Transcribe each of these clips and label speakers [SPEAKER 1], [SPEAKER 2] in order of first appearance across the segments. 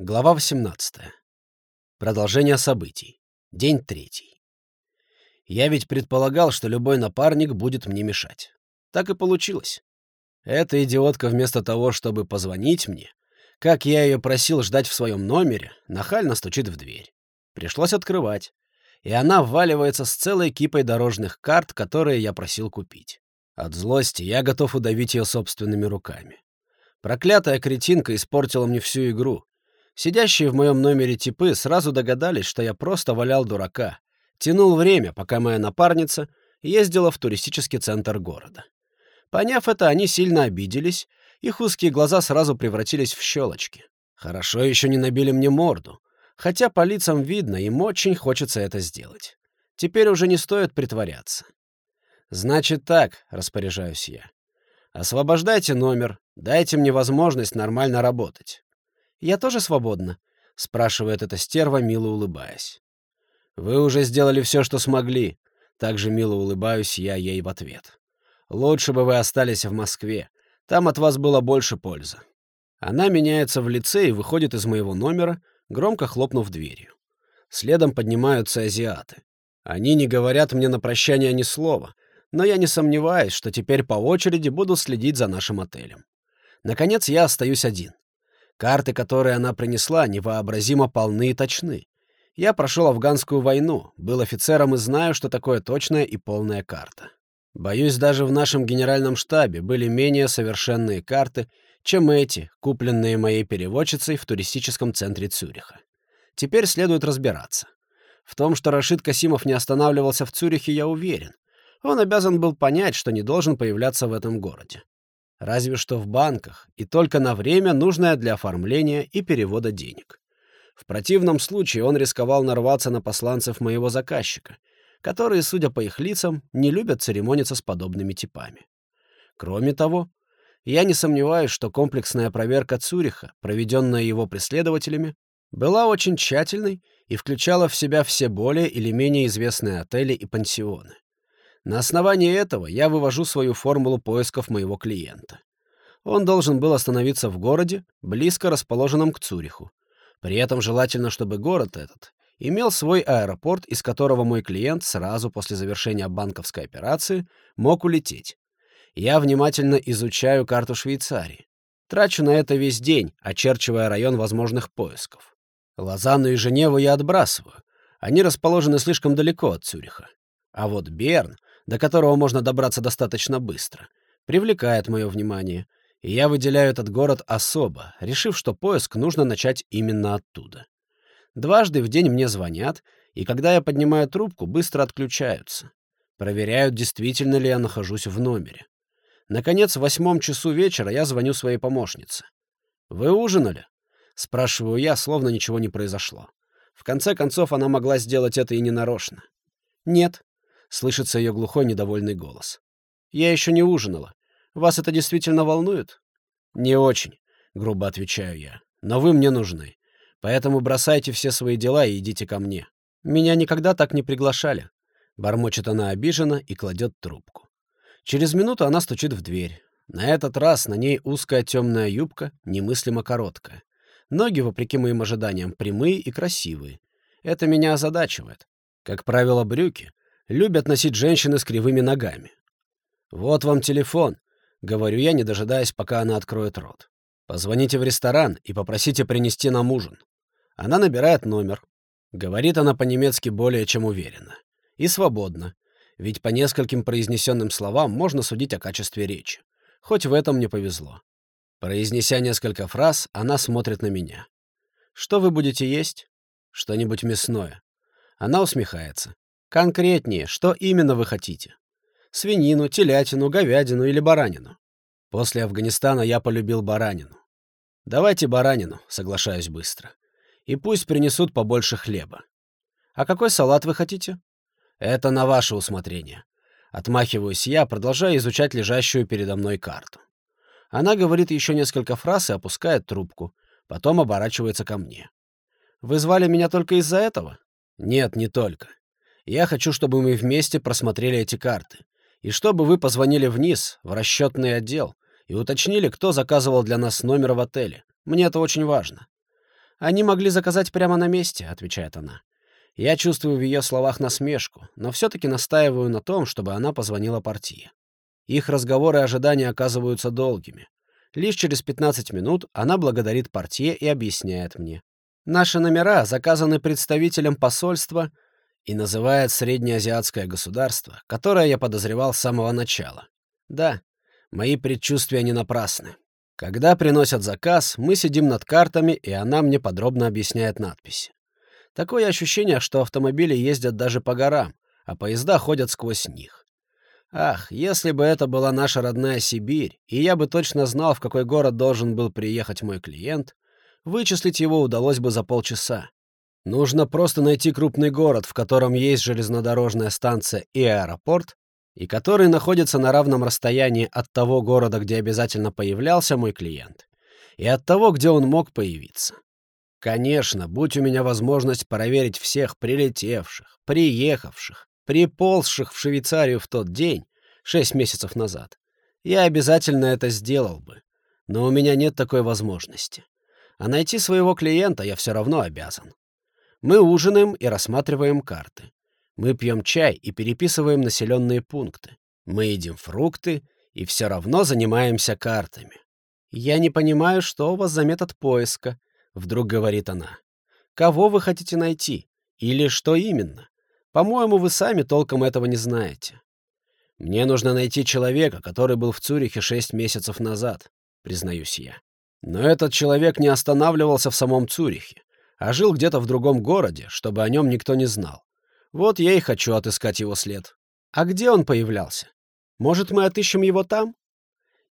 [SPEAKER 1] Глава 18. Продолжение событий. День третий. Я ведь предполагал, что любой напарник будет мне мешать. Так и получилось. Эта идиотка вместо того, чтобы позвонить мне, как я ее просил ждать в своем номере, нахально стучит в дверь. Пришлось открывать. И она вваливается с целой кипой дорожных карт, которые я просил купить. От злости я готов удавить ее собственными руками. Проклятая кретинка испортила мне всю игру, Сидящие в моем номере типы сразу догадались, что я просто валял дурака, тянул время, пока моя напарница ездила в туристический центр города. Поняв это, они сильно обиделись, их узкие глаза сразу превратились в щелочки. Хорошо еще не набили мне морду, хотя по лицам видно, им очень хочется это сделать. Теперь уже не стоит притворяться. «Значит так», — распоряжаюсь я. «Освобождайте номер, дайте мне возможность нормально работать. «Я тоже свободна?» — спрашивает эта стерва, мило улыбаясь. «Вы уже сделали все, что смогли», — также мило улыбаюсь я ей в ответ. «Лучше бы вы остались в Москве. Там от вас было больше пользы». Она меняется в лице и выходит из моего номера, громко хлопнув дверью. Следом поднимаются азиаты. Они не говорят мне на прощание ни слова, но я не сомневаюсь, что теперь по очереди буду следить за нашим отелем. Наконец я остаюсь один. Карты, которые она принесла, невообразимо полны и точны. Я прошел афганскую войну, был офицером и знаю, что такое точная и полная карта. Боюсь, даже в нашем генеральном штабе были менее совершенные карты, чем эти, купленные моей переводчицей в туристическом центре Цюриха. Теперь следует разбираться. В том, что Рашид Касимов не останавливался в Цюрихе, я уверен. Он обязан был понять, что не должен появляться в этом городе разве что в банках, и только на время, нужное для оформления и перевода денег. В противном случае он рисковал нарваться на посланцев моего заказчика, которые, судя по их лицам, не любят церемониться с подобными типами. Кроме того, я не сомневаюсь, что комплексная проверка Цюриха, проведенная его преследователями, была очень тщательной и включала в себя все более или менее известные отели и пансионы. На основании этого я вывожу свою формулу поисков моего клиента. Он должен был остановиться в городе, близко расположенном к Цюриху. При этом желательно, чтобы город этот имел свой аэропорт, из которого мой клиент сразу после завершения банковской операции мог улететь. Я внимательно изучаю карту Швейцарии. Трачу на это весь день, очерчивая район возможных поисков. Лозанну и Женеву я отбрасываю. Они расположены слишком далеко от Цюриха. А вот Берн до которого можно добраться достаточно быстро, привлекает мое внимание, и я выделяю этот город особо, решив, что поиск нужно начать именно оттуда. Дважды в день мне звонят, и когда я поднимаю трубку, быстро отключаются. Проверяют, действительно ли я нахожусь в номере. Наконец, в восьмом часу вечера я звоню своей помощнице. «Вы ужинали?» — спрашиваю я, словно ничего не произошло. В конце концов, она могла сделать это и ненарочно. «Нет», — слышится ее глухой недовольный голос. «Я еще не ужинала. Вас это действительно волнует?» «Не очень», — грубо отвечаю я. «Но вы мне нужны. Поэтому бросайте все свои дела и идите ко мне. Меня никогда так не приглашали». Бормочет она обиженно и кладет трубку. Через минуту она стучит в дверь. На этот раз на ней узкая темная юбка, немыслимо короткая. Ноги, вопреки моим ожиданиям, прямые и красивые. Это меня озадачивает. Как правило, брюки любят носить женщины с кривыми ногами. «Вот вам телефон», — говорю я, не дожидаясь, пока она откроет рот. «Позвоните в ресторан и попросите принести нам ужин». Она набирает номер. Говорит она по-немецки более чем уверенно. И свободно. Ведь по нескольким произнесенным словам можно судить о качестве речи. Хоть в этом мне повезло. Произнеся несколько фраз, она смотрит на меня. «Что вы будете есть?» «Что-нибудь мясное». Она усмехается. Конкретнее, что именно вы хотите? Свинину, телятину, говядину или баранину? После Афганистана я полюбил баранину. Давайте баранину, соглашаюсь быстро. И пусть принесут побольше хлеба. А какой салат вы хотите? Это на ваше усмотрение. Отмахиваюсь я, продолжая изучать лежащую передо мной карту. Она говорит еще несколько фраз и опускает трубку, потом оборачивается ко мне. «Вы звали меня только из-за этого?» «Нет, не только. Я хочу, чтобы мы вместе просмотрели эти карты. И чтобы вы позвонили вниз, в расчетный отдел, и уточнили, кто заказывал для нас номер в отеле. Мне это очень важно. «Они могли заказать прямо на месте», — отвечает она. Я чувствую в ее словах насмешку, но все-таки настаиваю на том, чтобы она позвонила партии. Их разговоры и ожидания оказываются долгими. Лишь через 15 минут она благодарит портье и объясняет мне. Наши номера заказаны представителем посольства и называет среднеазиатское государство, которое я подозревал с самого начала. Да, мои предчувствия не напрасны. Когда приносят заказ, мы сидим над картами, и она мне подробно объясняет надписи. Такое ощущение, что автомобили ездят даже по горам, а поезда ходят сквозь них. Ах, если бы это была наша родная Сибирь, и я бы точно знал, в какой город должен был приехать мой клиент, вычислить его удалось бы за полчаса. Нужно просто найти крупный город, в котором есть железнодорожная станция и аэропорт, и который находится на равном расстоянии от того города, где обязательно появлялся мой клиент, и от того, где он мог появиться. Конечно, будь у меня возможность проверить всех прилетевших, приехавших, приползших в Швейцарию в тот день, шесть месяцев назад, я обязательно это сделал бы. Но у меня нет такой возможности. А найти своего клиента я все равно обязан. Мы ужинаем и рассматриваем карты. Мы пьем чай и переписываем населенные пункты. Мы едим фрукты и все равно занимаемся картами. Я не понимаю, что у вас за метод поиска, Вдруг говорит она. «Кого вы хотите найти? Или что именно? По-моему, вы сами толком этого не знаете». «Мне нужно найти человека, который был в Цюрихе шесть месяцев назад», — признаюсь я. Но этот человек не останавливался в самом Цюрихе, а жил где-то в другом городе, чтобы о нем никто не знал. Вот я и хочу отыскать его след. А где он появлялся? Может, мы отыщем его там?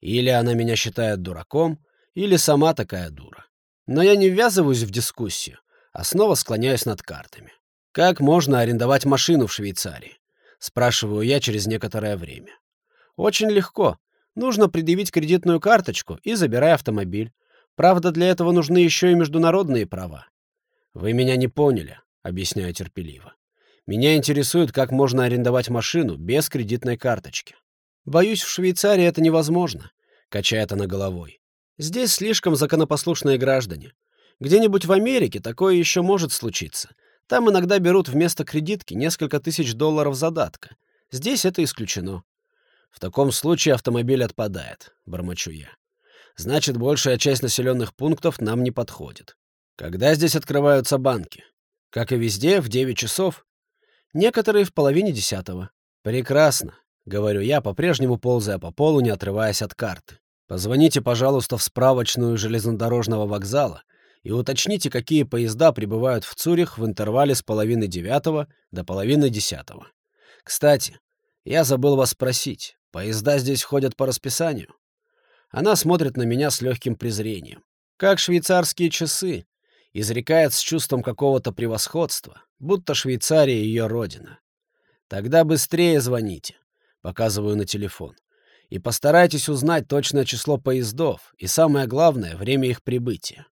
[SPEAKER 1] Или она меня считает дураком, или сама такая дура. Но я не ввязываюсь в дискуссию, а снова склоняюсь над картами. Как можно арендовать машину в Швейцарии? Спрашиваю я через некоторое время. Очень легко. Нужно предъявить кредитную карточку и забирай автомобиль. Правда, для этого нужны еще и международные права. Вы меня не поняли, объясняю терпеливо. Меня интересует, как можно арендовать машину без кредитной карточки. Боюсь, в Швейцарии это невозможно, качает она головой. Здесь слишком законопослушные граждане. Где-нибудь в Америке такое еще может случиться. Там иногда берут вместо кредитки несколько тысяч долларов задатка. Здесь это исключено. В таком случае автомобиль отпадает, бормочу я. Значит, большая часть населенных пунктов нам не подходит. Когда здесь открываются банки? Как и везде, в 9 часов. Некоторые в половине десятого. Прекрасно, говорю я, по-прежнему ползая по полу, не отрываясь от карты. Позвоните, пожалуйста, в справочную железнодорожного вокзала и уточните, какие поезда прибывают в Цюрих в интервале с половины девятого до половины десятого. Кстати, я забыл вас спросить, поезда здесь ходят по расписанию? Она смотрит на меня с легким презрением. Как швейцарские часы, изрекает с чувством какого-то превосходства, будто Швейцария ее родина. Тогда быстрее звоните, показываю на телефон и постарайтесь узнать точное число поездов и, самое главное, время их прибытия.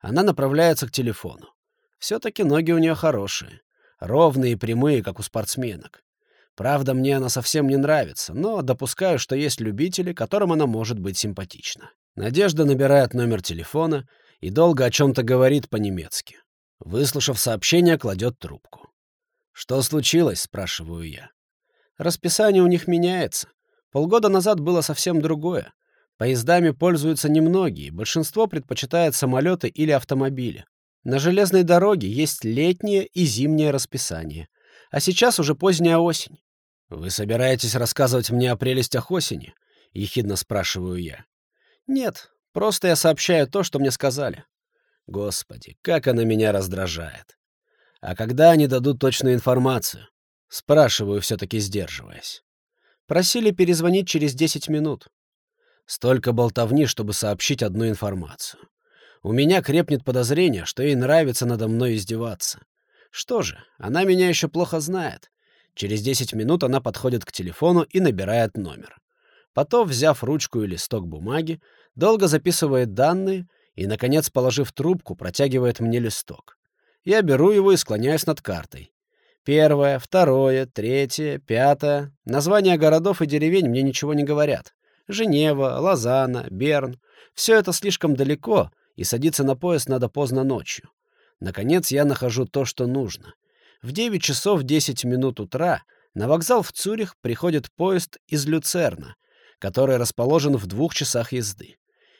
[SPEAKER 1] Она направляется к телефону. Все-таки ноги у нее хорошие, ровные и прямые, как у спортсменок. Правда, мне она совсем не нравится, но допускаю, что есть любители, которым она может быть симпатична. Надежда набирает номер телефона и долго о чем-то говорит по-немецки. Выслушав сообщение, кладет трубку. «Что случилось?» — спрашиваю я. «Расписание у них меняется. Полгода назад было совсем другое. Поездами пользуются немногие, большинство предпочитает самолеты или автомобили. На железной дороге есть летнее и зимнее расписание. А сейчас уже поздняя осень. «Вы собираетесь рассказывать мне о прелестях осени?» — ехидно спрашиваю я. «Нет, просто я сообщаю то, что мне сказали». Господи, как она меня раздражает. А когда они дадут точную информацию? Спрашиваю, все-таки сдерживаясь. Просили перезвонить через 10 минут. Столько болтовни, чтобы сообщить одну информацию. У меня крепнет подозрение, что ей нравится надо мной издеваться. Что же, она меня еще плохо знает. Через 10 минут она подходит к телефону и набирает номер. Потом, взяв ручку и листок бумаги, долго записывает данные и, наконец, положив трубку, протягивает мне листок. Я беру его и склоняюсь над картой. Первое, второе, третье, пятое. Названия городов и деревень мне ничего не говорят. Женева, Лозанна, Берн. Все это слишком далеко, и садиться на поезд надо поздно ночью. Наконец я нахожу то, что нужно. В 9 часов 10 минут утра на вокзал в Цюрих приходит поезд из Люцерна, который расположен в двух часах езды.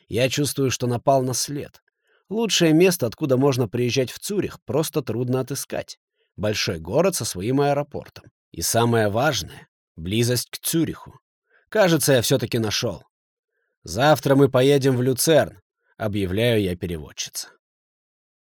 [SPEAKER 1] Я чувствую, что напал на след. Лучшее место, откуда можно приезжать в Цюрих, просто трудно отыскать. Большой город со своим аэропортом. И самое важное — близость к Цюриху. Кажется, я все-таки нашел. Завтра мы поедем в Люцерн, объявляю я переводчице.